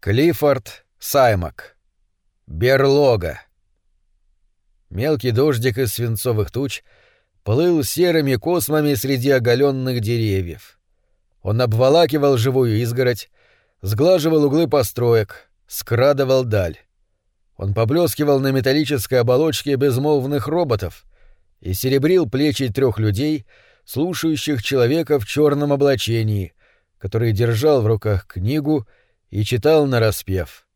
Клиффорд Саймак. Берлога. Мелкий дождик из свинцовых туч плыл серыми космами среди оголенных деревьев. Он обволакивал живую изгородь, сглаживал углы построек, скрадывал даль. Он поблескивал на металлической оболочке безмолвных роботов и серебрил плечи трех людей, слушающих человека в черном облачении, который держал в руках книгу — и читал нараспев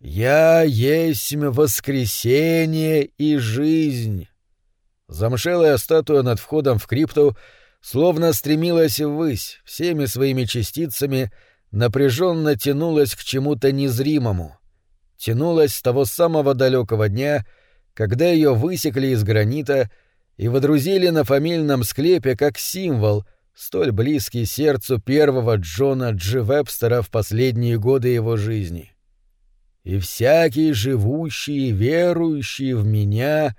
«Я есть воскресение и жизнь». Замшелая статуя над входом в крипту словно стремилась ввысь, всеми своими частицами напряженно тянулась к чему-то незримому. Тянулась с того самого далекого дня, когда ее высекли из гранита и водрузили на фамильном склепе как символ — столь близкий сердцу первого Джона Дж. Вебстера в последние годы его жизни. «И всякий живущий и верующий в меня...»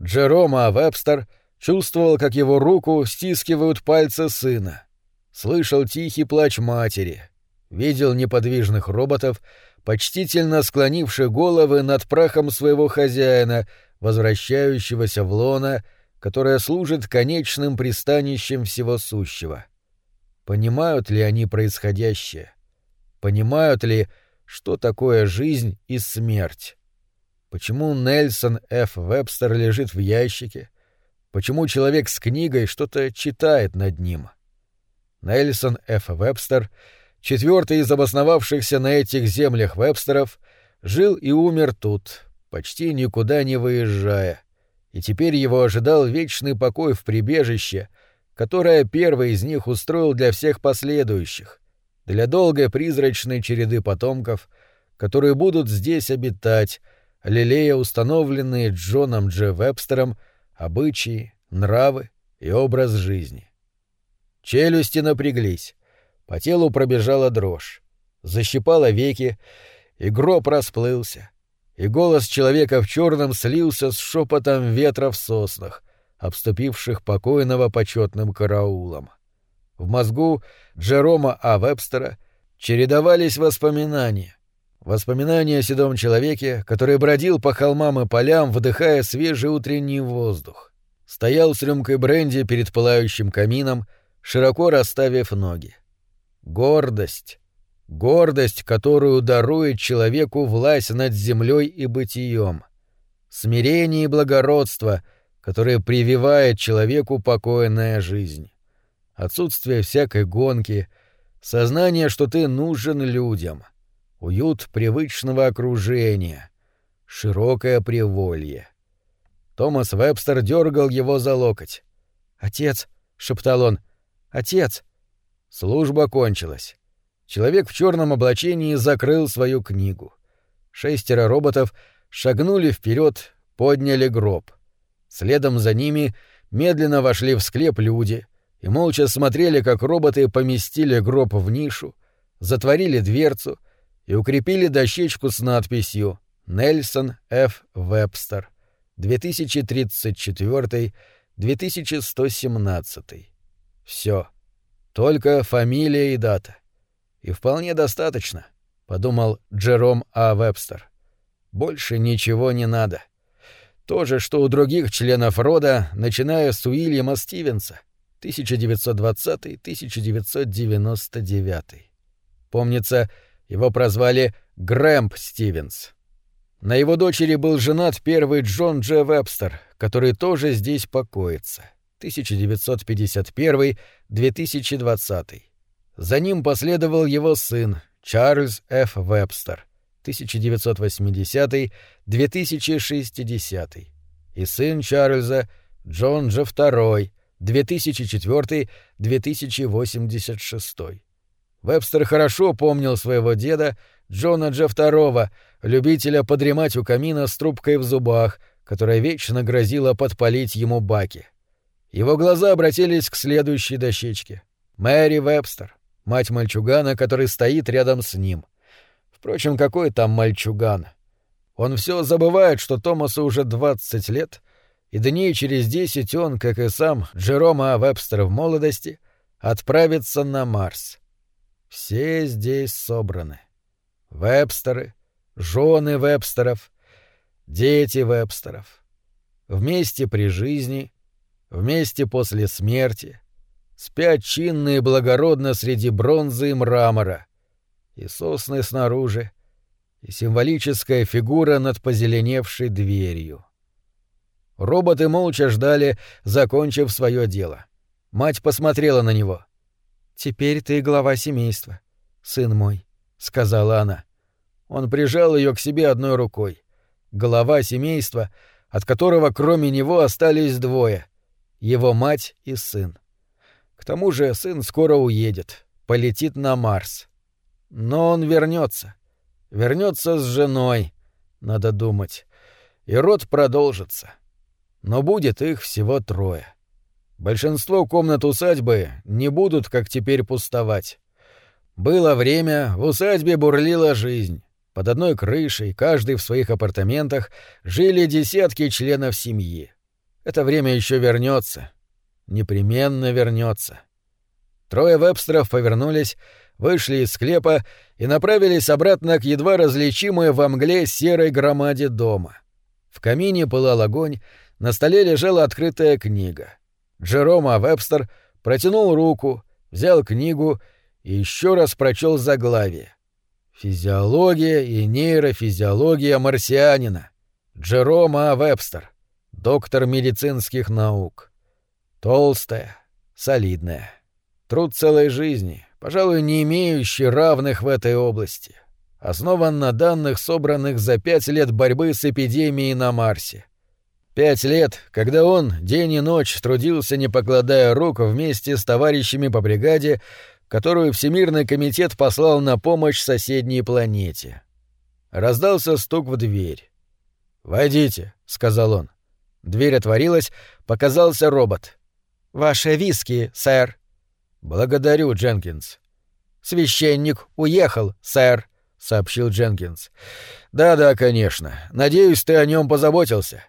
Джерома Вебстер чувствовал, как его руку стискивают пальцы сына, слышал тихий плач матери, видел неподвижных роботов, почтительно склонивших головы над прахом своего хозяина, возвращающегося в лона — которая служит конечным пристанищем всего сущего. Понимают ли они происходящее? Понимают ли, что такое жизнь и смерть? Почему Нельсон Ф. Вебстер лежит в ящике? Почему человек с книгой что-то читает над ним? Нельсон Ф. Вебстер, четвертый из обосновавшихся на этих землях Вебстеров, жил и умер тут, почти никуда не выезжая, и теперь его ожидал вечный покой в прибежище, которое первый из них устроил для всех последующих, для долгой призрачной череды потомков, которые будут здесь обитать, лелея установленные Джоном Дж. Вебстером обычаи, нравы и образ жизни. Челюсти напряглись, по телу пробежала дрожь, защипала веки, и гроб расплылся — и голос человека в черном слился с шепотом ветра в соснах, обступивших покойного почетным караулом. В мозгу Джерома А. Вебстера чередовались воспоминания. Воспоминания о седом человеке, который бродил по холмам и полям, вдыхая свежий утренний воздух. Стоял с рюмкой бренди перед пылающим камином, широко расставив ноги. Гордость, гордость, которую дарует человеку власть над землей и бытием, смирение и благородство, которое прививает человеку покойная жизнь, отсутствие всякой гонки, сознание, что ты нужен людям, уют привычного окружения, широкое приволье. Томас Вебстер дергал его за локоть. «Отец!» — шептал он. «Отец!» Служба кончилась. Человек в черном облачении закрыл свою книгу. Шестеро роботов шагнули вперед, подняли гроб. Следом за ними медленно вошли в склеп люди и молча смотрели, как роботы поместили гроб в нишу, затворили дверцу и укрепили дощечку с надписью «Нельсон Ф. Вебстер, 2034-2117». Все. Только фамилия и дата. И вполне достаточно, подумал Джером А. Вебстер. Больше ничего не надо. То же, что у других членов рода, начиная с Уильяма Стивенса, 1920-1999. Помнится, его прозвали Грэмп Стивенс. На его дочери был женат первый Джон Дж. Вебстер, который тоже здесь покоится. 1951-2020. За ним последовал его сын Чарльз Ф. Вебстер 1980-2060 и сын Чарльза Джон Дж. II 2004-2086. Вебстер хорошо помнил своего деда Джона Дж. II, любителя подремать у камина с трубкой в зубах, которая вечно грозила подпалить ему баки. Его глаза обратились к следующей дощечке. Мэри Вебстер, мать мальчугана, который стоит рядом с ним. Впрочем, какой там мальчуган? Он все забывает, что Томасу уже двадцать лет, и дней через десять он, как и сам Джером А. Вебстер в молодости, отправится на Марс. Все здесь собраны. Вебстеры, жены Вебстеров, дети Вебстеров. Вместе при жизни, вместе после смерти, спят чинно и благородно среди бронзы и мрамора, и сосны снаружи, и символическая фигура над позеленевшей дверью. Роботы молча ждали, закончив свое дело. Мать посмотрела на него. «Теперь ты глава семейства, сын мой», — сказала она. Он прижал ее к себе одной рукой. Глава семейства, от которого кроме него остались двое — его мать и сын. К тому же сын скоро уедет, полетит на Марс. Но он вернется, вернется с женой, надо думать, и род продолжится. Но будет их всего трое. Большинство комнат усадьбы не будут, как теперь, пустовать. Было время, в усадьбе бурлила жизнь. Под одной крышей, каждый в своих апартаментах, жили десятки членов семьи. Это время еще вернется. Непременно вернется. Трое вебстеров повернулись, вышли из склепа и направились обратно к едва различимой во мгле серой громаде дома. В камине пылал огонь, на столе лежала открытая книга. Джером А. Вебстер протянул руку, взял книгу и еще раз прочел заглавие. Физиология и нейрофизиология марсианина. Джером А. Вебстер, доктор медицинских наук. Толстая, солидная. Труд целой жизни, пожалуй, не имеющий равных в этой области. Основан на данных, собранных за пять лет борьбы с эпидемией на Марсе. Пять лет, когда он день и ночь трудился, не покладая рук, вместе с товарищами по бригаде, которую Всемирный комитет послал на помощь соседней планете. Раздался стук в дверь. «Войдите», — сказал он. Дверь отворилась, показался робот. «Ваши виски, сэр». «Благодарю, Дженкинс». «Священник уехал, сэр», — сообщил Дженкинс. «Да-да, конечно. Надеюсь, ты о нем позаботился».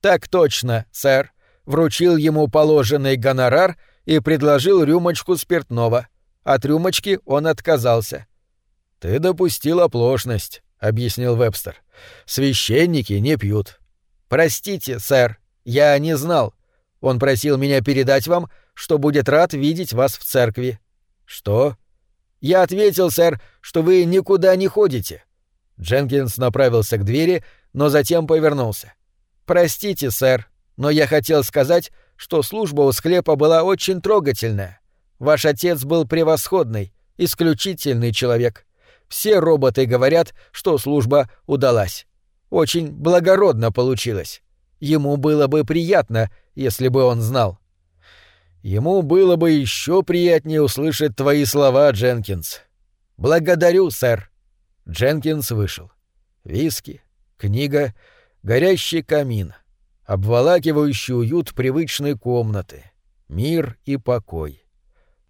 «Так точно, сэр. Вручил ему положенный гонорар и предложил рюмочку спиртного. От рюмочки он отказался. «Ты допустил оплошность», — объяснил Вебстер. «Священники не пьют». «Простите, сэр, я не знал. Он просил меня передать вам, что будет рад видеть вас в церкви». «Что?» «Я ответил, сэр, что вы никуда не ходите». Дженкинс направился к двери, но затем повернулся. «Простите, сэр, но я хотел сказать, что служба у склепа была очень трогательная. Ваш отец был превосходный, исключительный человек. Все роботы говорят, что служба удалась. Очень благородно получилось. Ему было бы приятно, если бы он знал. Ему было бы еще приятнее услышать твои слова, Дженкинс. Благодарю, сэр. Дженкинс вышел. Виски, книга, горящий камин, обволакивающий уют привычной комнаты, мир и покой.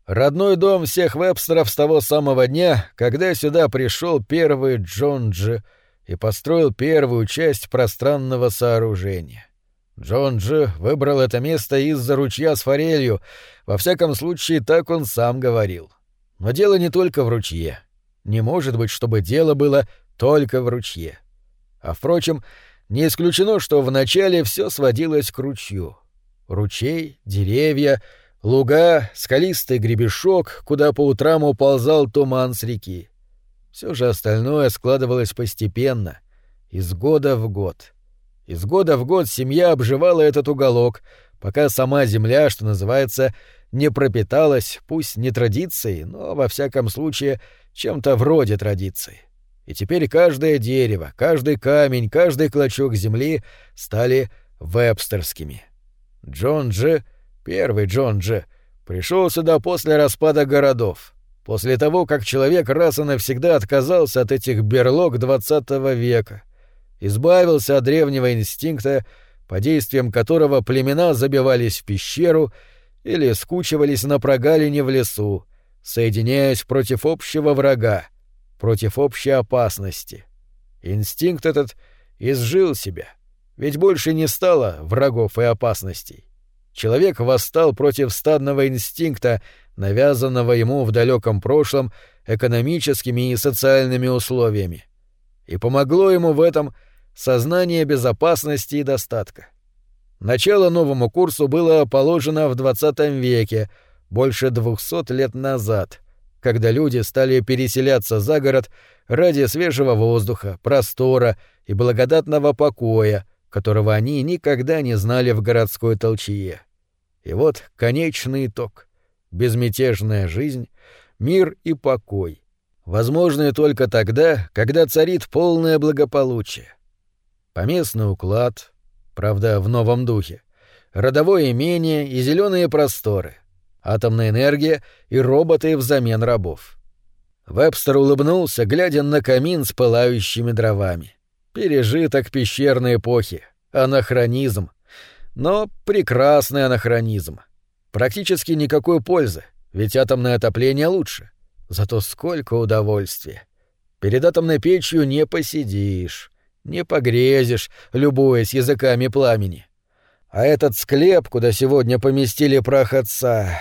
Родной дом всех вебстеров с того самого дня, когда сюда пришел первый Джон Дж. и построил первую часть пространного сооружения. Джон Дж. выбрал это место из-за ручья с форелью, во всяком случае, так он сам говорил. Но дело не только в ручье. Не может быть, чтобы дело было только в ручье. А впрочем, не исключено, что вначале все сводилось к ручью. Ручей, деревья — Луга, скалистый гребешок, куда по утрам уползал туман с реки. Все же остальное складывалось постепенно, из года в год. Из года в год семья обживала этот уголок, пока сама земля, что называется, не пропиталась, пусть не традицией, но, во всяком случае, чем-то вроде традиции. И теперь каждое дерево, каждый камень, каждый клочок земли стали вебстерскими. Джон Дж Первый Джон Дж. пришел сюда после распада городов, после того, как человек раз и навсегда отказался от этих берлог XX века, избавился от древнего инстинкта, по действиям которого племена забивались в пещеру или скучивались на прогалине в лесу, соединяясь против общего врага, против общей опасности. Инстинкт этот изжил себя, ведь больше не стало врагов и опасностей. человек восстал против стадного инстинкта, навязанного ему в далеком прошлом экономическими и социальными условиями. И помогло ему в этом сознание безопасности и достатка. Начало новому курсу было положено в XX веке, больше двухсот лет назад, когда люди стали переселяться за город ради свежего воздуха, простора и благодатного покоя, которого они никогда не знали в городской толчье. И вот конечный итог — безмятежная жизнь, мир и покой, возможны только тогда, когда царит полное благополучие. Поместный уклад, правда, в новом духе, родовое имение и зеленые просторы, атомная энергия и роботы взамен рабов. Вебстер улыбнулся, глядя на камин с пылающими дровами. Пережиток пещерной эпохи, анахронизм. Но прекрасный анахронизм. Практически никакой пользы, ведь атомное отопление лучше. Зато сколько удовольствия. Перед атомной печью не посидишь, не погрезишь, любуясь языками пламени. А этот склеп, куда сегодня поместили прах отца,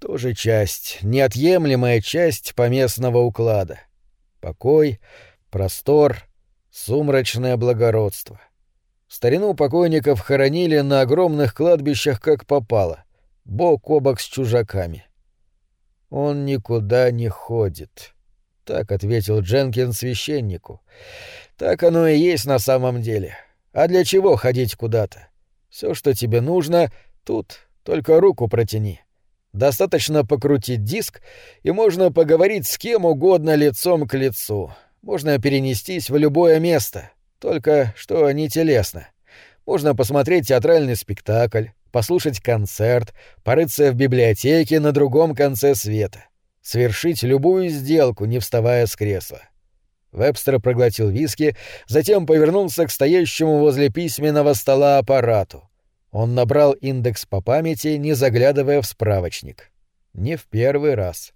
тоже часть, неотъемлемая часть поместного уклада. Покой, простор, сумрачное благородство. Старину покойников хоронили на огромных кладбищах как попало, бок о бок с чужаками. «Он никуда не ходит», — так ответил Дженкин священнику. «Так оно и есть на самом деле. А для чего ходить куда-то? Все, что тебе нужно, тут, только руку протяни. Достаточно покрутить диск, и можно поговорить с кем угодно лицом к лицу. Можно перенестись в любое место, только что не телесно. Можно посмотреть театральный спектакль, послушать концерт, порыться в библиотеке на другом конце света, совершить любую сделку, не вставая с кресла. Вебстер проглотил виски, затем повернулся к стоящему возле письменного стола аппарату. Он набрал индекс по памяти, не заглядывая в справочник. Не в первый раз.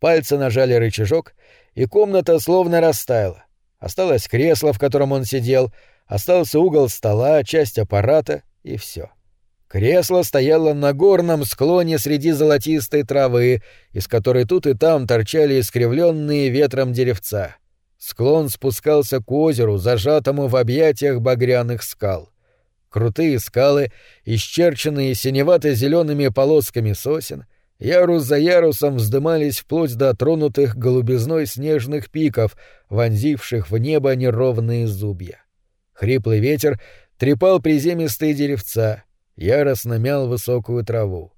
Пальцы нажали рычажок, и комната словно растаяла. Осталось кресло, в котором он сидел, остался угол стола, часть аппарата и все. Кресло стояло на горном склоне среди золотистой травы, из которой тут и там торчали искривленные ветром деревца. Склон спускался к озеру, зажатому в объятиях багряных скал. Крутые скалы, исчерченные синевато-зелеными полосками сосен, ярус за ярусом вздымались вплоть до тронутых голубизной снежных пиков, вонзивших в небо неровные зубья. Хриплый ветер трепал приземистые деревца — яростно мял высокую траву.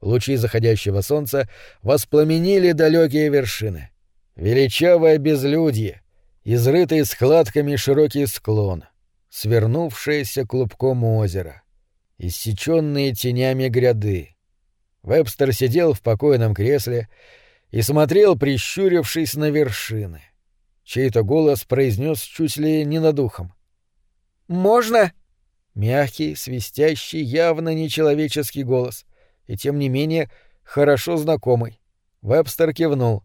Лучи заходящего солнца воспламенили далекие вершины. Величавое безлюдье, изрытый складками широкий склон, свернувшееся клубком озеро, иссеченные тенями гряды. Вебстер сидел в покойном кресле и смотрел, прищурившись на вершины. Чей-то голос произнес чуть ли не над ухом. «Можно?» Мягкий, свистящий, явно нечеловеческий голос. И тем не менее, хорошо знакомый. Вебстер кивнул.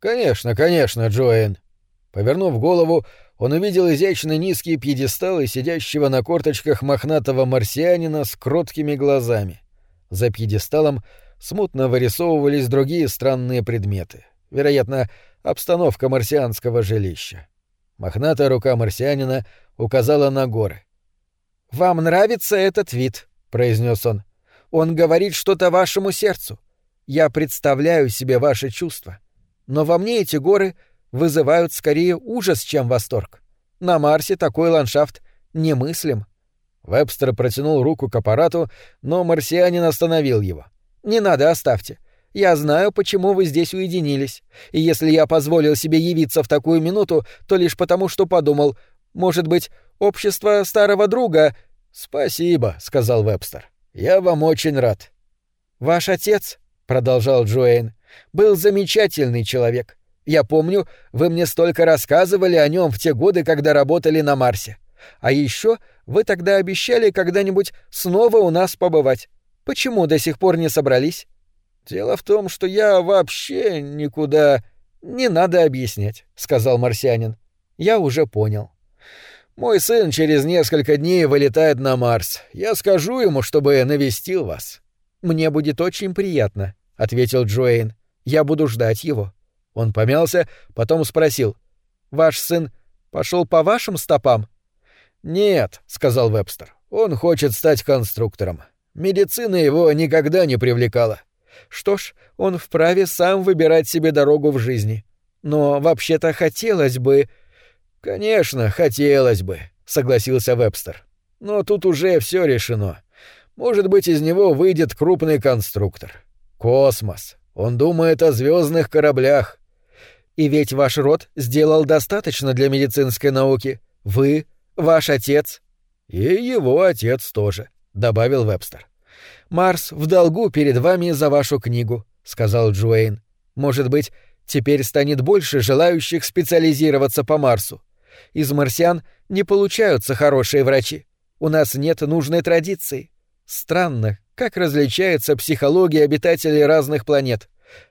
«Конечно, конечно, Джуэйн». Повернув голову, он увидел изящно низкий пьедестал и сидящего на корточках мохнатого марсианина с кроткими глазами. За пьедесталом смутно вырисовывались другие странные предметы. Вероятно, обстановка марсианского жилища. Мохнатая рука марсианина указала на горы. «Вам нравится этот вид», — произнес он. «Он говорит что-то вашему сердцу. Я представляю себе ваши чувства. Но во мне эти горы вызывают скорее ужас, чем восторг. На Марсе такой ландшафт немыслим». Вебстер протянул руку к аппарату, но марсианин остановил его. «Не надо, оставьте. Я знаю, почему вы здесь уединились. И если я позволил себе явиться в такую минуту, то лишь потому, что подумал, может быть, общество старого друга...» «Спасибо», — сказал Вебстер. «Я вам очень рад». «Ваш отец», — продолжал Джоэйн, — «был замечательный человек. Я помню, вы мне столько рассказывали о нем в те годы, когда работали на Марсе. А еще вы тогда обещали когда-нибудь снова у нас побывать. Почему до сих пор не собрались?» «Дело в том, что я вообще никуда...» «Не надо объяснять», — сказал марсианин. «Я уже понял. Мой сын через несколько дней вылетает на Марс. Я скажу ему, чтобы навестил вас». «Мне будет очень приятно», — ответил Джуэйн. «Я буду ждать его». Он помялся, потом спросил. «Ваш сын пошел по вашим стопам?» «Нет», — сказал Вебстер. «Он хочет стать конструктором. Медицина его никогда не привлекала». «Что ж, он вправе сам выбирать себе дорогу в жизни. Но вообще-то хотелось бы...» «Конечно, хотелось бы», — согласился Вебстер. «Но тут уже все решено. Может быть, из него выйдет крупный конструктор. Космос. Он думает о звездных кораблях. И ведь ваш род сделал достаточно для медицинской науки. Вы, ваш отец. И его отец тоже, добавил Вебстер. Марс в долгу перед вами за вашу книгу, сказал Джуэйн. Может быть, теперь станет больше желающих специализироваться по Марсу. Из марсиан не получаются хорошие врачи. У нас нет нужной традиции. Странно, как различается психология обитателей разных планет.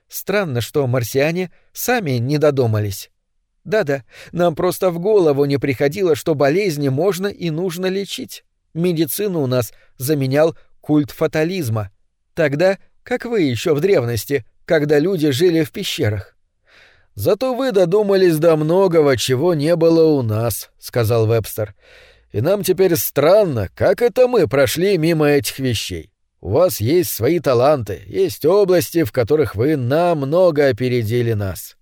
Странно, что марсиане сами не додумались. Да-да, нам просто в голову не приходило, что болезни можно и нужно лечить. Медицину у нас заменял культ фатализма. Тогда, как вы еще в древности, когда люди жили в пещерах. «Зато вы додумались до многого, чего не было у нас», — сказал Вебстер. «И нам теперь странно, как это мы прошли мимо этих вещей. У вас есть свои таланты, есть области, в которых вы намного опередили нас.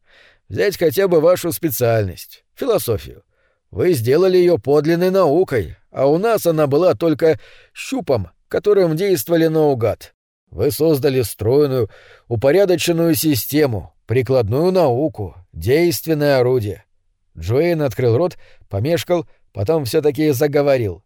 Взять хотя бы вашу специальность — философию. Вы сделали ее подлинной наукой, а у нас она была только щупом, которым действовали наугад. Вы создали стройную, упорядоченную систему, прикладную науку, действенное орудие. Джоэйн открыл рот, помешкал, потом все таки заговорил.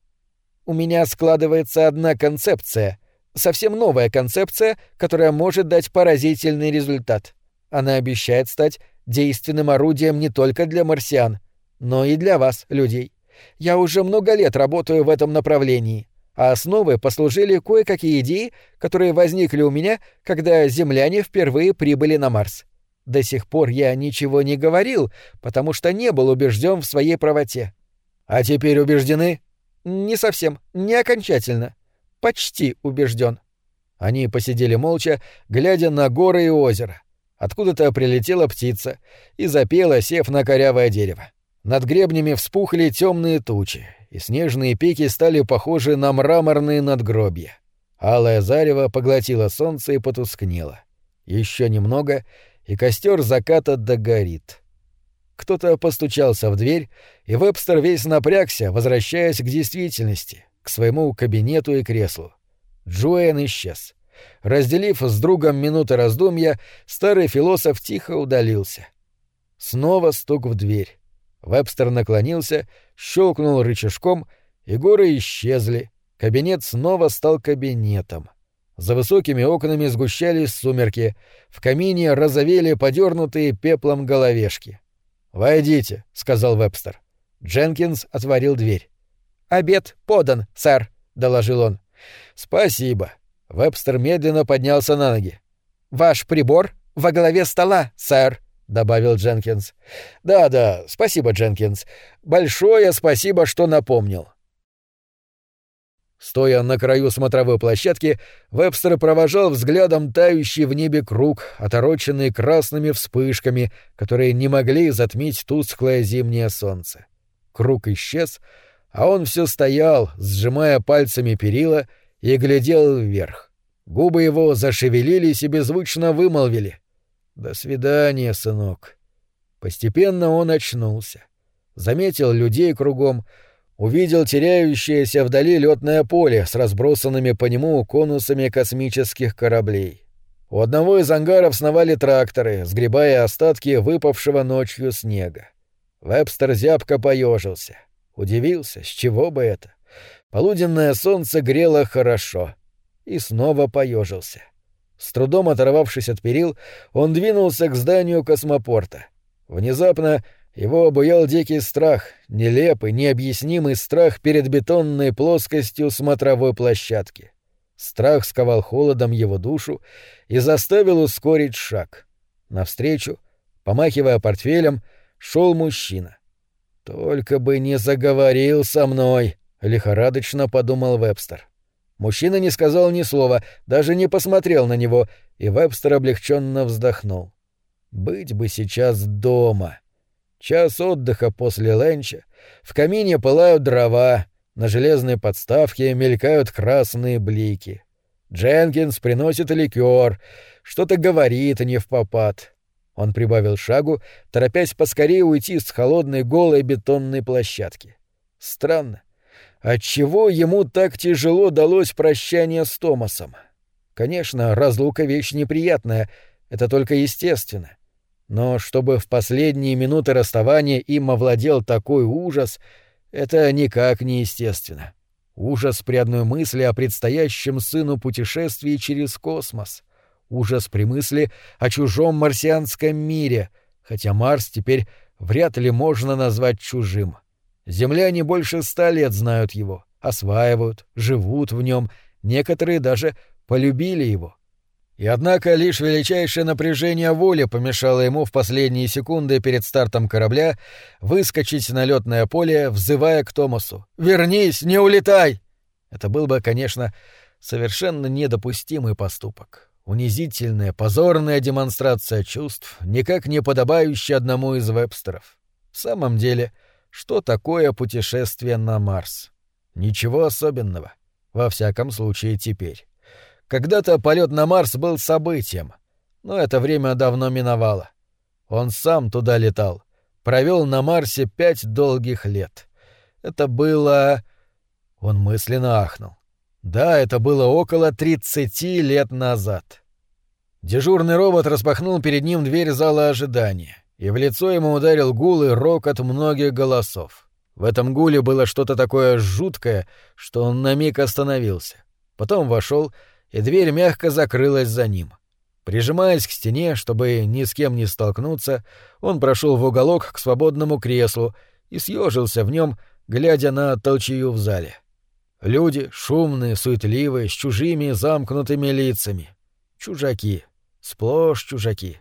«У меня складывается одна концепция — совсем новая концепция, которая может дать поразительный результат. Она обещает стать действенным орудием не только для марсиан, но и для вас, людей. Я уже много лет работаю в этом направлении, а основой послужили кое-какие идеи, которые возникли у меня, когда земляне впервые прибыли на Марс. До сих пор я ничего не говорил, потому что не был убежден в своей правоте. А теперь убеждены? Не совсем, не окончательно почти убежден. Они посидели молча, глядя на горы и озеро. Откуда-то прилетела птица и запела, сев на корявое дерево. Над гребнями вспухли темные тучи, и снежные пики стали похожи на мраморные надгробья. Алое зарево поглотило солнце и потускнело. Еще немного, и костер заката догорит. Кто-то постучался в дверь, и Вебстер весь напрягся, возвращаясь к действительности, к своему кабинету и креслу. Джоэн исчез. Разделив с другом минуты раздумья, старый философ тихо удалился. Снова стук в дверь. Вебстер наклонился, щелкнул рычажком, и горы исчезли. Кабинет снова стал кабинетом. За высокими окнами сгущались сумерки, в камине розовели подернутые пеплом головешки. «Войдите», — сказал Вебстер. Дженкинс отворил дверь. «Обед подан, сэр», — доложил он. «Спасибо». Вебстер медленно поднялся на ноги. «Ваш прибор во главе стола, сэр», — добавил Дженкинс. «Да-да, спасибо, Дженкинс. Большое спасибо, что напомнил». Стоя на краю смотровой площадки, Вебстер провожал взглядом тающий в небе круг, отороченный красными вспышками, которые не могли затмить тусклое зимнее солнце. Круг исчез, а он все стоял, сжимая пальцами перила, и глядел вверх. Губы его зашевелились и беззвучно вымолвили. «До свидания, сынок». Постепенно он очнулся. Заметил людей кругом, увидел теряющееся вдали летное поле с разбросанными по нему конусами космических кораблей. У одного из ангаров сновали тракторы, сгребая остатки выпавшего ночью снега. Вебстер зябко поежился. Удивился, с чего бы это? Полуденное солнце грело хорошо. И снова поежился. С трудом оторвавшись от перил, он двинулся к зданию космопорта. Внезапно его обуял дикий страх, нелепый, необъяснимый страх перед бетонной плоскостью смотровой площадки. Страх сковал холодом его душу и заставил ускорить шаг. Навстречу, помахивая портфелем, шел мужчина. «Только бы не заговорил со мной», — лихорадочно подумал Вебстер. Мужчина не сказал ни слова, даже не посмотрел на него, и Вебстер облегченно вздохнул. «Быть бы сейчас дома». Час отдыха после ленча, в камине пылают дрова, на железной подставке мелькают красные блики. Дженкинс приносит ликер, что-то говорит не в попад. Он прибавил шагу, торопясь поскорее уйти с холодной голой бетонной площадки. Странно. Отчего ему так тяжело далось прощание с Томасом? Конечно, разлука — вещь неприятная, это только естественно. Но чтобы в последние минуты расставания им овладел такой ужас, это никак не естественно. Ужас при одной мысли о предстоящем сыну путешествии через космос. Ужас при мысли о чужом марсианском мире, хотя Марс теперь вряд ли можно назвать чужим. Земляне больше ста лет знают его, осваивают, живут в нем, некоторые даже полюбили его. И однако лишь величайшее напряжение воли помешало ему в последние секунды перед стартом корабля выскочить на летное поле, взывая к Томасу. «Вернись, не улетай!» Это был бы, конечно, совершенно недопустимый поступок. Унизительная, позорная демонстрация чувств, никак не подобающая одному из вебстеров. В самом деле, что такое путешествие на Марс? Ничего особенного. Во всяком случае, теперь. Когда-то полет на Марс был событием, но это время давно миновало. Он сам туда летал, провел на Марсе пять долгих лет. Это было... Он мысленно ахнул. Да, это было около тридцати лет назад. Дежурный робот распахнул перед ним дверь зала ожидания, и в лицо ему ударил гул и рок от многих голосов. В этом гуле было что-то такое жуткое, что он на миг остановился. Потом вошел и дверь мягко закрылась за ним. Прижимаясь к стене, чтобы ни с кем не столкнуться, он прошел в уголок к свободному креслу и съежился в нем, глядя на толчью в зале. Люди, шумные, суетливые, с чужими замкнутыми лицами. Чужаки. Сплошь чужаки.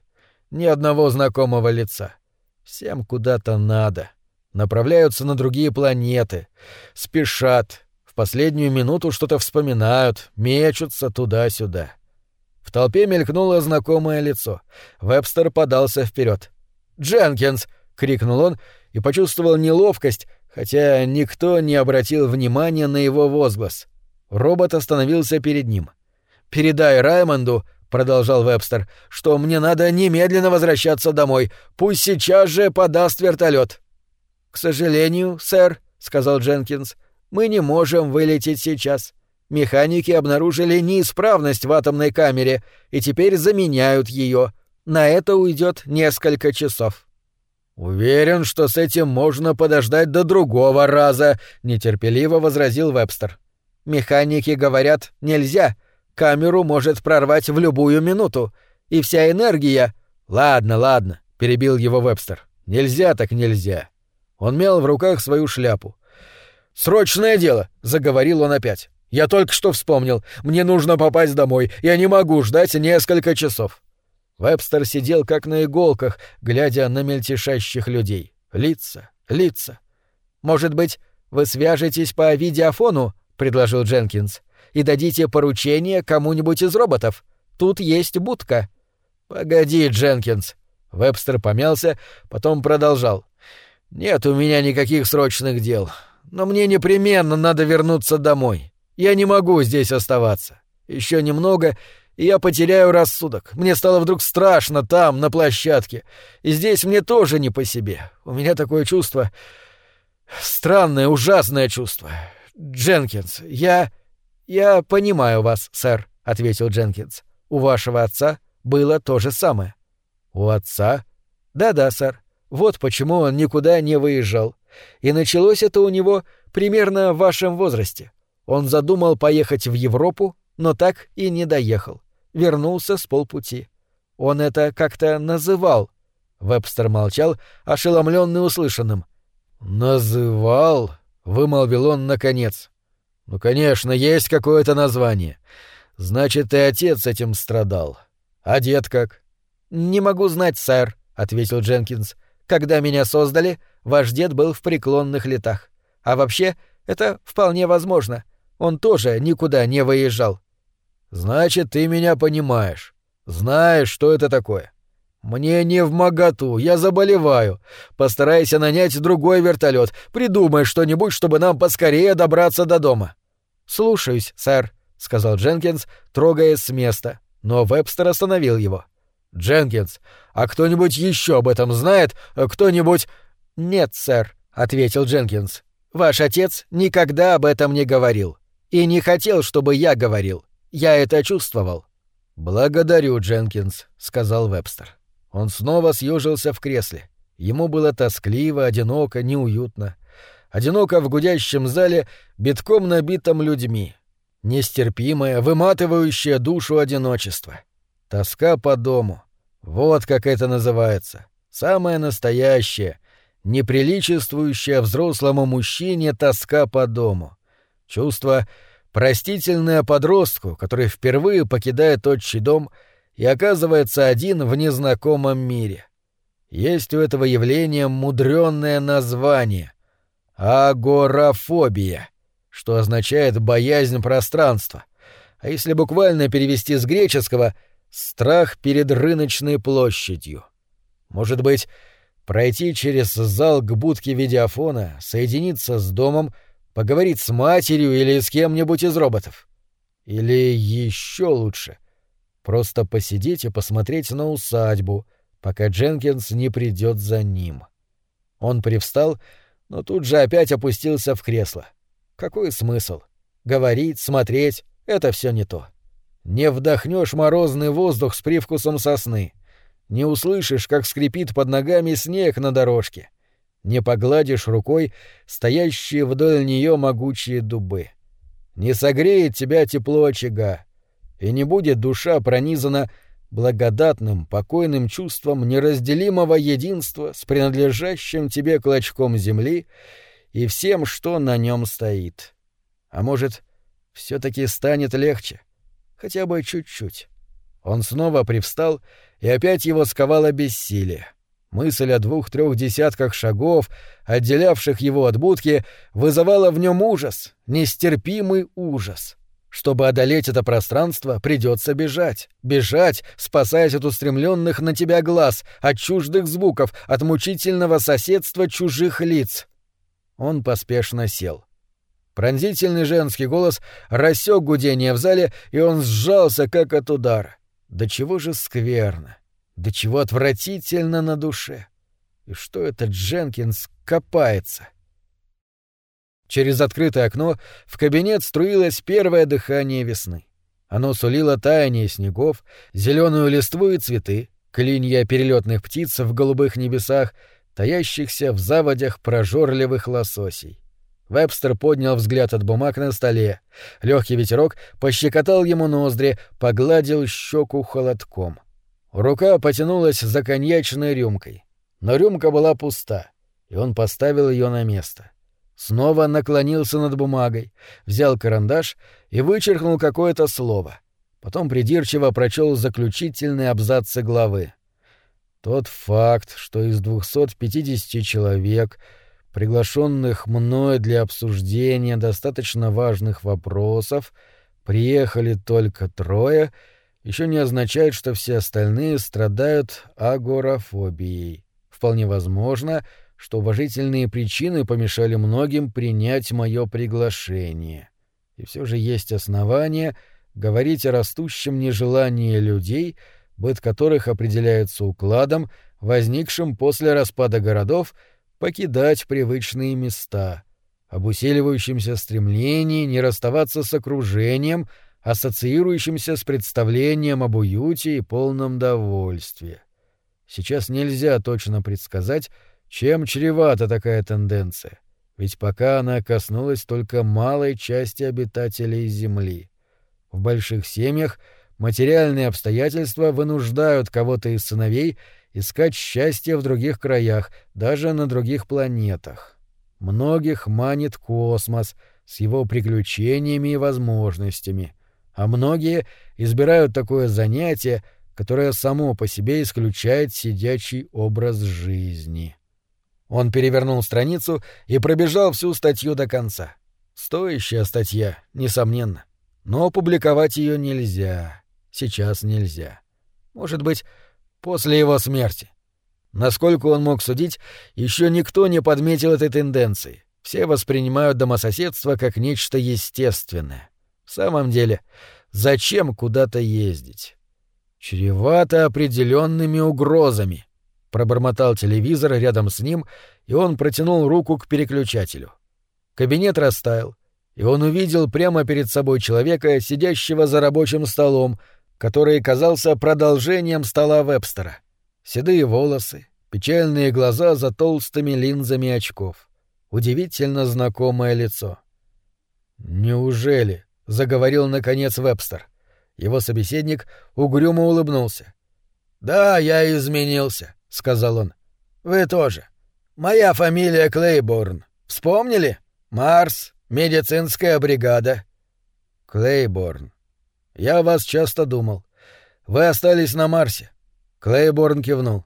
Ни одного знакомого лица. Всем куда-то надо. Направляются на другие планеты. Спешат, последнюю минуту что-то вспоминают, мечутся туда-сюда. В толпе мелькнуло знакомое лицо. Вебстер подался вперед. «Дженкинс!» — крикнул он и почувствовал неловкость, хотя никто не обратил внимания на его возглас. Робот остановился перед ним. «Передай Раймонду», — продолжал Вебстер, — «что мне надо немедленно возвращаться домой. Пусть сейчас же подаст вертолет. «К сожалению, сэр», — сказал Дженкинс, мы не можем вылететь сейчас. Механики обнаружили неисправность в атомной камере и теперь заменяют ее. На это уйдет несколько часов. Уверен, что с этим можно подождать до другого раза, нетерпеливо возразил Вебстер. Механики говорят, нельзя. Камеру может прорвать в любую минуту, и вся энергия. Ладно, ладно, перебил его Вебстер. Нельзя так нельзя. Он мял в руках свою шляпу. «Срочное дело!» — заговорил он опять. «Я только что вспомнил. Мне нужно попасть домой. Я не могу ждать несколько часов». Вебстер сидел как на иголках, глядя на мельтешащих людей. Лица, лица. «Может быть, вы свяжетесь по видеофону?» — предложил Дженкинс. «И дадите поручение кому-нибудь из роботов. Тут есть будка». «Погоди, Дженкинс». Вебстер помялся, потом продолжал. «Нет у меня никаких срочных дел но мне непременно надо вернуться домой. Я не могу здесь оставаться. Еще немного, и я потеряю рассудок. Мне стало вдруг страшно там, на площадке. И здесь мне тоже не по себе. У меня такое чувство... Странное, ужасное чувство. Дженкинс, я... Я понимаю вас, сэр, — ответил Дженкинс. У вашего отца было то же самое. У отца? Да-да, сэр. Вот почему он никуда не выезжал. И началось это у него примерно в вашем возрасте. Он задумал поехать в Европу, но так и не доехал. Вернулся с полпути. Он это как-то называл. Вебстер молчал, ошеломленный услышанным. «Называл?» — вымолвил он наконец. «Ну, конечно, есть какое-то название. Значит, и отец этим страдал. А дед как?» «Не могу знать, сэр», — ответил Дженкинс. «Когда меня создали, ваш дед был в преклонных летах. А вообще, это вполне возможно. Он тоже никуда не выезжал. Значит, ты меня понимаешь. Знаешь, что это такое. Мне не в моготу, я заболеваю. Постарайся нанять другой вертолет. Придумай что-нибудь, чтобы нам поскорее добраться до дома. Слушаюсь, сэр, сказал Дженкинс, трогаясь с места, но Вебстер остановил его. Дженкинс, а кто-нибудь еще об этом знает? Кто-нибудь? Нет, сэр, ответил Дженкинс. Ваш отец никогда об этом не говорил и не хотел, чтобы я говорил. Я это чувствовал. Благодарю, Дженкинс, сказал Вебстер. Он снова съежился в кресле. Ему было тоскливо, одиноко, неуютно. Одиноко в гудящем зале, битком набитом людьми. Нестерпимое, выматывающее душу одиночество. Тоска по дому. Вот как это называется. Самое настоящее, неприличествующая взрослому мужчине тоска по дому. Чувство, простительное подростку, который впервые покидает отчий дом — и оказывается один в незнакомом мире. Есть у этого явления мудрённое название — агорафобия, что означает «боязнь пространства», а если буквально перевести с греческого — «страх перед рыночной площадью». Может быть, пройти через зал к будке видеофона, соединиться с домом, поговорить с матерью или с кем-нибудь из роботов. Или еще лучше Просто посидеть и посмотреть на усадьбу, пока Дженкинс не придет за ним. Он привстал, но тут же опять опустился в кресло. Какой смысл? Говорить, смотреть — это все не то. Не вдохнешь морозный воздух с привкусом сосны. Не услышишь, как скрипит под ногами снег на дорожке. Не погладишь рукой стоящие вдоль нее могучие дубы. Не согреет тебя тепло очага и не будет душа пронизана благодатным, покойным чувством неразделимого единства с принадлежащим тебе клочком земли и всем, что на нем стоит. А может, все-таки станет легче? Хотя бы чуть-чуть. Он снова привстал, и опять его сковало бессилие. Мысль о двух-трех десятках шагов, отделявших его от будки, вызывала в нем ужас, нестерпимый ужас. Чтобы одолеть это пространство, придется бежать. Бежать, спасаясь от устремленных на тебя глаз, от чуждых звуков, от мучительного соседства чужих лиц. Он поспешно сел. Пронзительный женский голос рассек гудение в зале, и он сжался, как от удара. Да чего же скверно, да чего отвратительно на душе. И что этот Дженкинс копается? Через открытое окно в кабинет струилось первое дыхание весны. Оно сулило таяние снегов, зеленую листву и цветы, клинья перелетных птиц в голубых небесах, таящихся в заводях прожорливых лососей. Вебстер поднял взгляд от бумаг на столе. Легкий ветерок пощекотал ему ноздри, погладил щеку холодком. Рука потянулась за коньячной рюмкой. Но рюмка была пуста, и он поставил ее на место. Снова наклонился над бумагой, взял карандаш и вычеркнул какое-то слово. Потом придирчиво прочел заключительные абзацы главы. Тот факт, что из 250 человек, приглашенных мной для обсуждения достаточно важных вопросов, приехали только трое, еще не означает, что все остальные страдают агорафобией. Вполне возможно, что уважительные причины помешали многим принять мое приглашение. И все же есть основания говорить о растущем нежелании людей, быт которых определяется укладом, возникшим после распада городов, покидать привычные места, об усиливающемся стремлении не расставаться с окружением, ассоциирующимся с представлением об уюте и полном довольстве. Сейчас нельзя точно предсказать, чем чревата такая тенденция? Ведь пока она коснулась только малой части обитателей Земли. В больших семьях материальные обстоятельства вынуждают кого-то из сыновей искать счастье в других краях, даже на других планетах. Многих манит космос с его приключениями и возможностями, а многие избирают такое занятие, которое само по себе исключает сидячий образ жизни. Он перевернул страницу и пробежал всю статью до конца. Стоящая статья, несомненно. Но публиковать ее нельзя. Сейчас нельзя. Может быть, после его смерти. Насколько он мог судить, еще никто не подметил этой тенденции. Все воспринимают домососедство как нечто естественное. В самом деле, зачем куда-то ездить? Чревато определенными угрозами. Пробормотал телевизор рядом с ним, и он протянул руку к переключателю. Кабинет растаял, и он увидел прямо перед собой человека, сидящего за рабочим столом, который казался продолжением стола Вебстера. Седые волосы, печальные глаза за толстыми линзами очков. Удивительно знакомое лицо. «Неужели?» — заговорил наконец Вебстер. Его собеседник угрюмо улыбнулся. «Да, я изменился», — сказал он. «Вы тоже. Моя фамилия Клейборн. Вспомнили? Марс, медицинская бригада». «Клейборн. Я вас часто думал. Вы остались на Марсе. Клейборн кивнул.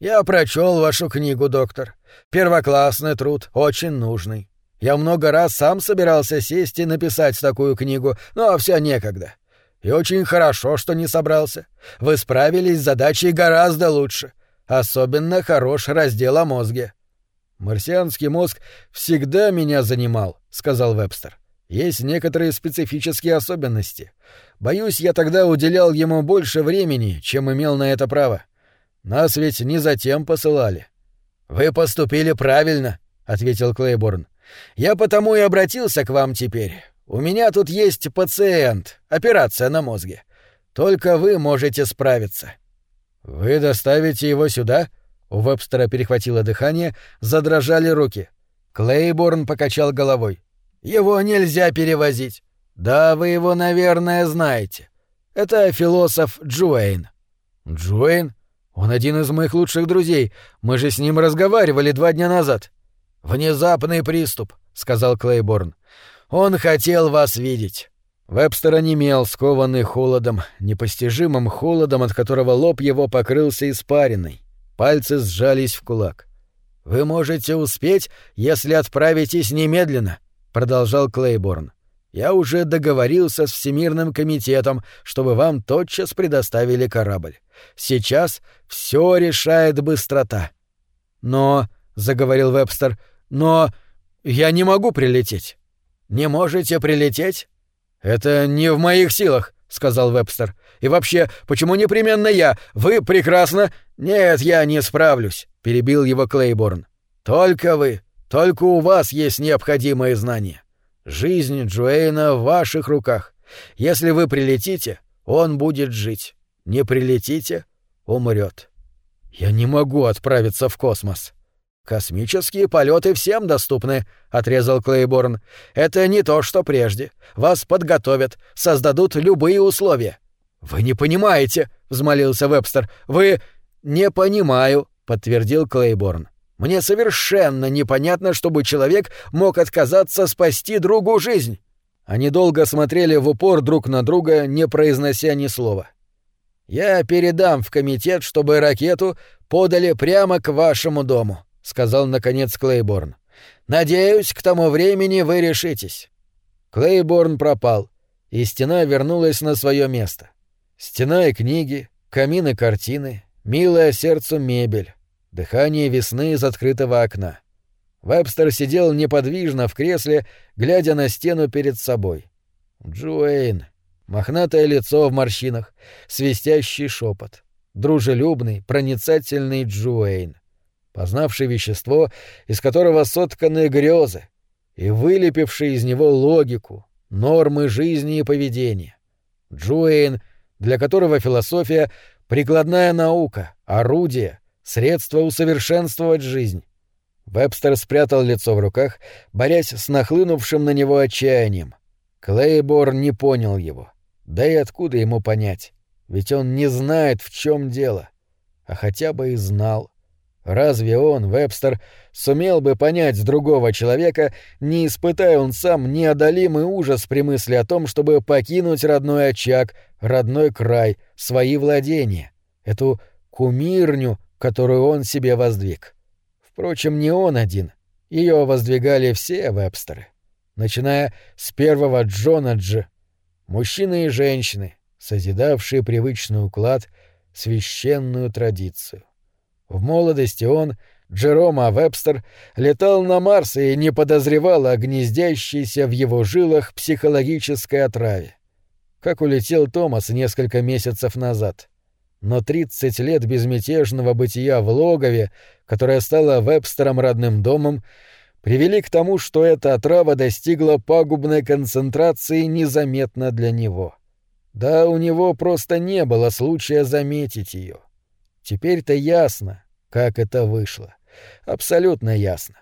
«Я прочел вашу книгу, доктор. Первоклассный труд, очень нужный. Я много раз сам собирался сесть и написать такую книгу, но все некогда. И очень хорошо, что не собрался. Вы справились с задачей гораздо лучше. Особенно хорош раздел о мозге». «Марсианский мозг всегда меня занимал», — сказал Вебстер. «Есть некоторые специфические особенности. Боюсь, я тогда уделял ему больше времени, чем имел на это право. Нас ведь не затем посылали. Вы поступили правильно, ответил Клейборн. Я потому и обратился к вам теперь. У меня тут есть пациент, операция на мозге. Только вы можете справиться. Вы доставите его сюда? У Вебстера перехватило дыхание, задрожали руки. Клейборн покачал головой. Его нельзя перевозить. Да, вы его, наверное, знаете. Это философ Джуэйн. Джуэйн? Он один из моих лучших друзей. Мы же с ним разговаривали два дня назад. Внезапный приступ, сказал Клейборн. Он хотел вас видеть. Вебстер онемел, скованный холодом, непостижимым холодом, от которого лоб его покрылся испариной. Пальцы сжались в кулак. «Вы можете успеть, если отправитесь немедленно», — продолжал Клейборн. Я уже договорился с Всемирным комитетом, чтобы вам тотчас предоставили корабль. Сейчас все решает быстрота. Но, заговорил Вебстер, но я не могу прилететь. Не можете прилететь? Это не в моих силах, сказал Вебстер. И вообще, почему непременно я? Вы прекрасно. Нет, я не справлюсь, перебил его Клейборн. Только вы, только у вас есть необходимые знания. Жизнь Джуэйна в ваших руках. Если вы прилетите, он будет жить. Не прилетите — умрет. Я не могу отправиться в космос. Космические полеты всем доступны, отрезал Клейборн. Это не то, что прежде. Вас подготовят, создадут любые условия. Вы не понимаете, взмолился Вебстер. Вы не понимаю, подтвердил Клейборн. Мне совершенно непонятно, чтобы человек мог отказаться спасти другу жизнь. Они долго смотрели в упор друг на друга, не произнося ни слова. Я передам в комитет, чтобы ракету подали прямо к вашему дому, сказал наконец Клейборн. Надеюсь, к тому времени вы решитесь. Клейборн пропал, и стена вернулась на свое место. Стена и книги, камин и картины, милая сердцу мебель, дыхание весны из открытого окна. Вебстер сидел неподвижно в кресле, глядя на стену перед собой. Джуэйн. Мохнатое лицо в морщинах, свистящий шепот. Дружелюбный, проницательный Джуэйн. Познавший вещество, из которого сотканы грезы, и вылепивший из него логику, нормы жизни и поведения. Джуэйн, для которого философия — прикладная наука, орудие — Средство усовершенствовать жизнь. Вебстер спрятал лицо в руках, борясь с нахлынувшим на него отчаянием. Клейбор не понял его. Да и откуда ему понять? Ведь он не знает, в чем дело. А хотя бы и знал. Разве он, Вебстер, сумел бы понять другого человека, не испытая он сам неодолимый ужас при мысли о том, чтобы покинуть родной очаг, родной край, свои владения, эту кумирню, которую он себе воздвиг. Впрочем, не он один. Ее воздвигали все вебстеры. Начиная с первого Джона Дж. Мужчины и женщины, созидавшие привычный уклад, священную традицию. В молодости он, Джерома Вебстер, летал на Марс и не подозревал о гнездящейся в его жилах психологической отраве. Как улетел Томас несколько месяцев назад. Но 30 лет безмятежного бытия в логове, которое стало Вебстером родным домом, привели к тому, что эта отрава достигла пагубной концентрации незаметно для него. Да, у него просто не было случая заметить ее. Теперь-то ясно, как это вышло. Абсолютно ясно.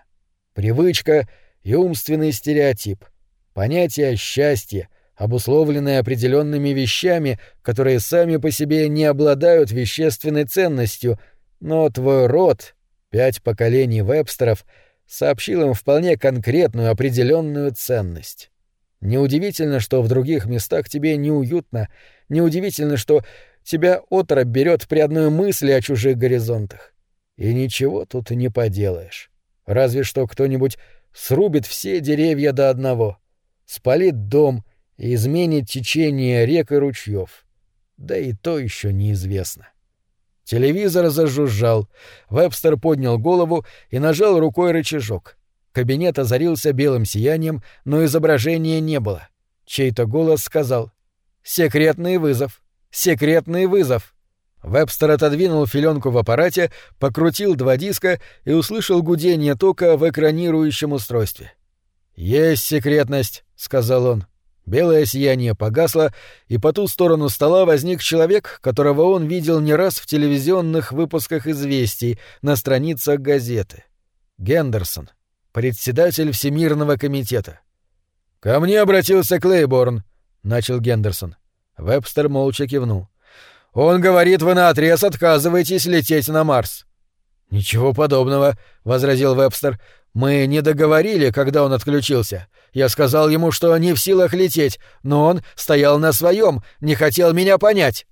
Привычка и умственный стереотип. Понятие счастья, обусловленное определенными вещами, которые сами по себе не обладают вещественной ценностью, но твой род, пять поколений вебстеров, сообщил им вполне конкретную определенную ценность. Неудивительно, что в других местах тебе неуютно, неудивительно, что тебя отраб берет при одной мысли о чужих горизонтах. И ничего тут не поделаешь. Разве что кто-нибудь срубит все деревья до одного, спалит дом и изменит течение рек и ручьев. Да и то еще неизвестно. Телевизор зажужжал. Вебстер поднял голову и нажал рукой рычажок. Кабинет озарился белым сиянием, но изображения не было. Чей-то голос сказал «Секретный вызов! Секретный вызов!» Вебстер отодвинул филенку в аппарате, покрутил два диска и услышал гудение тока в экранирующем устройстве. «Есть секретность», — сказал он. Белое сияние погасло, и по ту сторону стола возник человек, которого он видел не раз в телевизионных выпусках известий на страницах газеты. Гендерсон, председатель Всемирного комитета. «Ко мне обратился Клейборн», — начал Гендерсон. Вебстер молча кивнул. «Он говорит, вы наотрез отказываетесь лететь на Марс». «Ничего подобного», — возразил Вебстер. «Мы не договорили, когда он отключился. Я сказал ему, что не в силах лететь, но он стоял на своем, не хотел меня понять».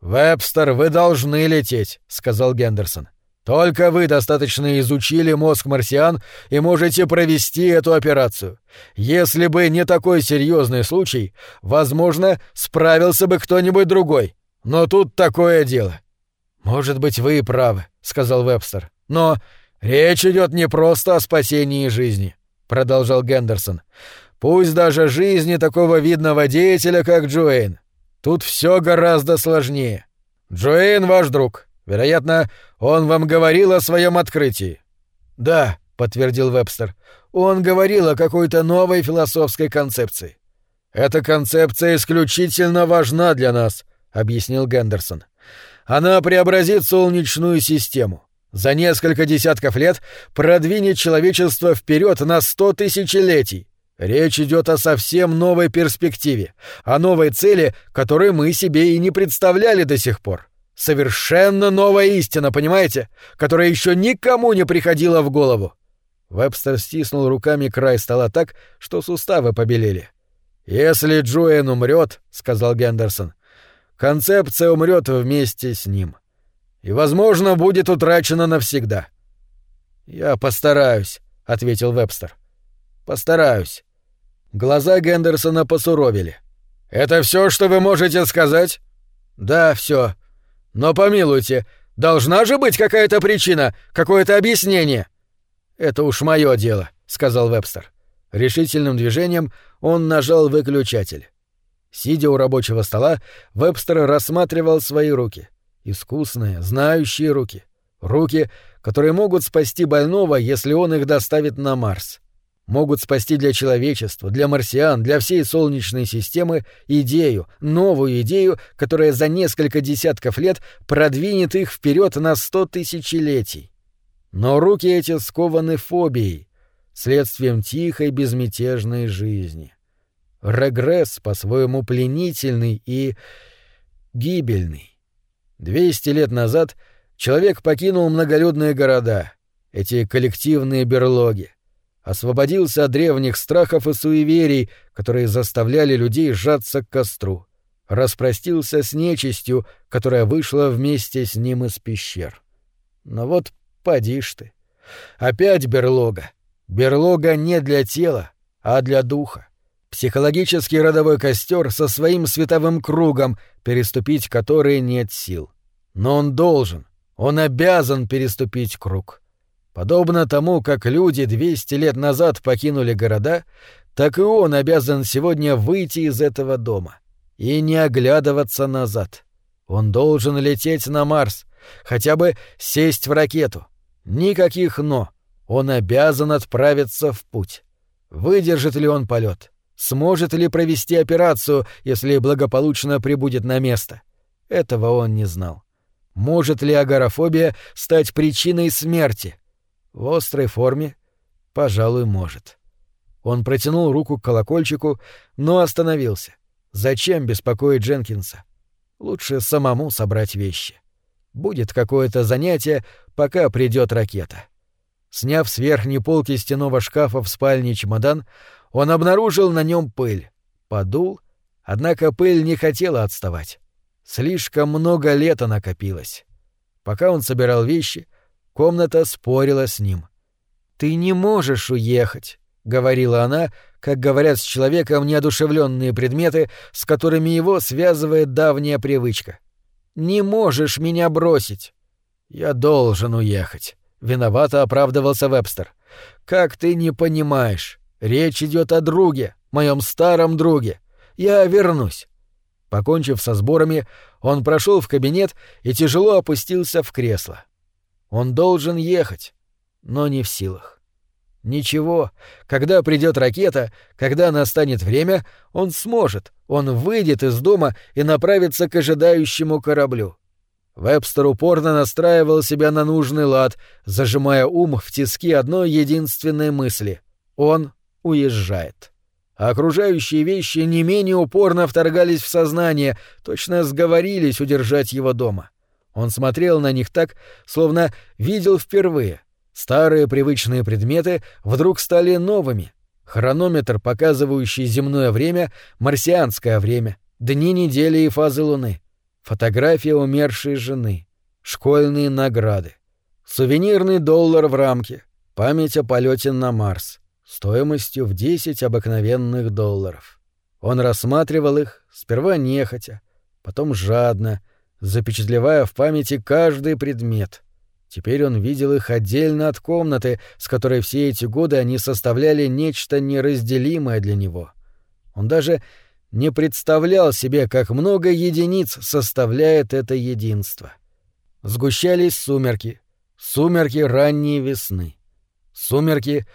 «Вебстер, вы должны лететь», — сказал Гендерсон. «Только вы достаточно изучили мозг марсиан и можете провести эту операцию. Если бы не такой серьезный случай, возможно, справился бы кто-нибудь другой. Но тут такое дело». «Может быть, вы и правы», — сказал Вебстер. «Но речь идет не просто о спасении жизни продолжал Гендерсон. Пусть даже жизни такого видного деятеля, как Джуэйн. Тут все гораздо сложнее. Джуэйн ваш друг. Вероятно, он вам говорил о своем открытии. Да, подтвердил Вебстер. Он говорил о какой-то новой философской концепции. Эта концепция исключительно важна для нас, объяснил Гендерсон. Она преобразит солнечную систему за несколько десятков лет продвинет человечество вперед на сто тысячелетий. Речь идет о совсем новой перспективе, о новой цели, которую мы себе и не представляли до сих пор. Совершенно новая истина, понимаете, которая еще никому не приходила в голову. Вебстер стиснул руками край стола так, что суставы побелели. «Если Джуэйн умрет, — сказал Гендерсон, — концепция умрет вместе с ним. — и, возможно, будет утрачена навсегда. Я постараюсь, ответил Вебстер. Постараюсь. Глаза Гендерсона посуровили. Это все, что вы можете сказать? Да, все. Но помилуйте, должна же быть какая-то причина, какое-то объяснение. Это уж мое дело, сказал Вебстер. Решительным движением он нажал выключатель. Сидя у рабочего стола, Вебстер рассматривал свои руки. Искусные, знающие руки. Руки, которые могут спасти больного, если он их доставит на Марс. Могут спасти для человечества, для марсиан, для всей Солнечной системы идею, новую идею, которая за несколько десятков лет продвинет их вперед на сто тысячелетий. Но руки эти скованы фобией, следствием тихой безмятежной жизни. Регресс по-своему пленительный и гибельный. Двести лет назад человек покинул многолюдные города, эти коллективные берлоги, освободился от древних страхов и суеверий, которые заставляли людей сжаться к костру, распростился с нечистью, которая вышла вместе с ним из пещер. Но вот поди ж ты. Опять берлога. Берлога не для тела, а для духа. Психологический родовой костер со своим световым кругом, переступить который нет сил. Но он должен, он обязан переступить круг. Подобно тому, как люди 200 лет назад покинули города, так и он обязан сегодня выйти из этого дома и не оглядываться назад. Он должен лететь на Марс, хотя бы сесть в ракету. Никаких «но». Он обязан отправиться в путь. Выдержит ли он полет? Сможет ли провести операцию, если благополучно прибудет на место? Этого он не знал. Может ли агорафобия стать причиной смерти? В острой форме? Пожалуй, может. Он протянул руку к колокольчику, но остановился. Зачем беспокоить Дженкинса? Лучше самому собрать вещи. Будет какое-то занятие, пока придет ракета. Сняв с верхней полки стеного шкафа в спальне чемодан, он обнаружил на нем пыль. Подул, однако пыль не хотела отставать. Слишком много лета накопилось. Пока он собирал вещи, комната спорила с ним. «Ты не можешь уехать», — говорила она, как говорят с человеком неодушевленные предметы, с которыми его связывает давняя привычка. «Не можешь меня бросить». «Я должен уехать», — виновато оправдывался Вебстер. «Как ты не понимаешь? Речь идет о друге, моем старом друге. Я вернусь». Покончив со сборами, он прошел в кабинет и тяжело опустился в кресло. Он должен ехать, но не в силах. Ничего, когда придет ракета, когда настанет время, он сможет, он выйдет из дома и направится к ожидающему кораблю. Вебстер упорно настраивал себя на нужный лад, зажимая ум в тиски одной единственной мысли — он уезжает. А окружающие вещи не менее упорно вторгались в сознание, точно сговорились удержать его дома. Он смотрел на них так, словно видел впервые. Старые привычные предметы вдруг стали новыми. Хронометр, показывающий земное время, марсианское время, дни недели и фазы Луны — фотография умершей жены, школьные награды, сувенирный доллар в рамке, память о полете на Марс, стоимостью в 10 обыкновенных долларов. Он рассматривал их, сперва нехотя, потом жадно, запечатлевая в памяти каждый предмет. Теперь он видел их отдельно от комнаты, с которой все эти годы они составляли нечто неразделимое для него. Он даже не представлял себе, как много единиц составляет это единство. Сгущались сумерки, сумерки ранней весны, сумерки,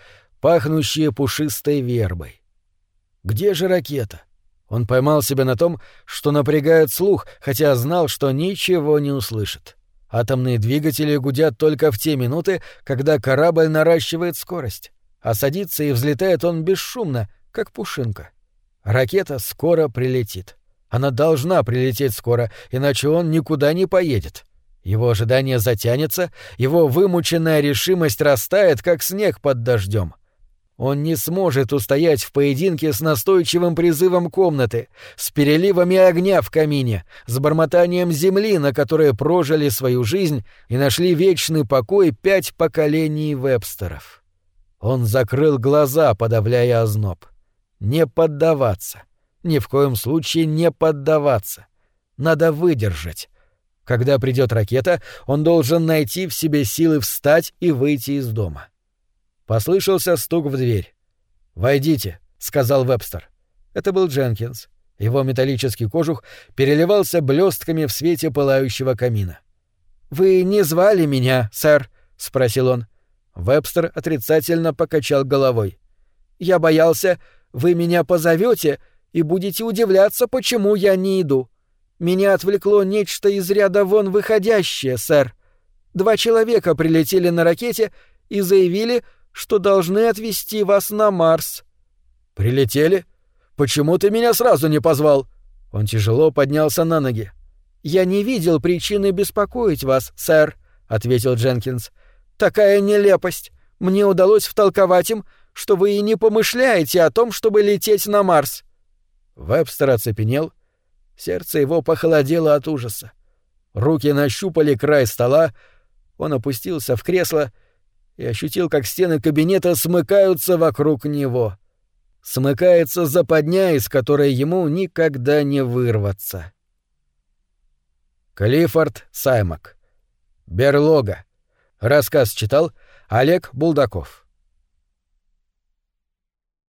пахнущие пушистой вербой. Где же ракета? Он поймал себя на том, что напрягает слух, хотя знал, что ничего не услышит. Атомные двигатели гудят только в те минуты, когда корабль наращивает скорость, а садится и взлетает он бесшумно, как пушинка. Ракета скоро прилетит. Она должна прилететь скоро, иначе он никуда не поедет. Его ожидание затянется, его вымученная решимость растает, как снег под дождем. Он не сможет устоять в поединке с настойчивым призывом комнаты, с переливами огня в камине, с бормотанием земли, на которой прожили свою жизнь и нашли вечный покой пять поколений вебстеров. Он закрыл глаза, подавляя озноб. Не поддаваться. Ни в коем случае не поддаваться. Надо выдержать. Когда придет ракета, он должен найти в себе силы встать и выйти из дома. Послышался стук в дверь. «Войдите», — сказал Вебстер. Это был Дженкинс. Его металлический кожух переливался блестками в свете пылающего камина. «Вы не звали меня, сэр?» — спросил он. Вебстер отрицательно покачал головой. «Я боялся, вы меня позовете и будете удивляться, почему я не иду. Меня отвлекло нечто из ряда вон выходящее, сэр. Два человека прилетели на ракете и заявили, что должны отвезти вас на Марс. Прилетели? Почему ты меня сразу не позвал? Он тяжело поднялся на ноги. Я не видел причины беспокоить вас, сэр, ответил Дженкинс. Такая нелепость. Мне удалось втолковать им, что вы и не помышляете о том, чтобы лететь на Марс». Вебстер оцепенел. Сердце его похолодело от ужаса. Руки нащупали край стола, он опустился в кресло и ощутил, как стены кабинета смыкаются вокруг него. Смыкается западня, из которой ему никогда не вырваться. Клиффорд Саймак. Берлога. Рассказ читал Олег Булдаков.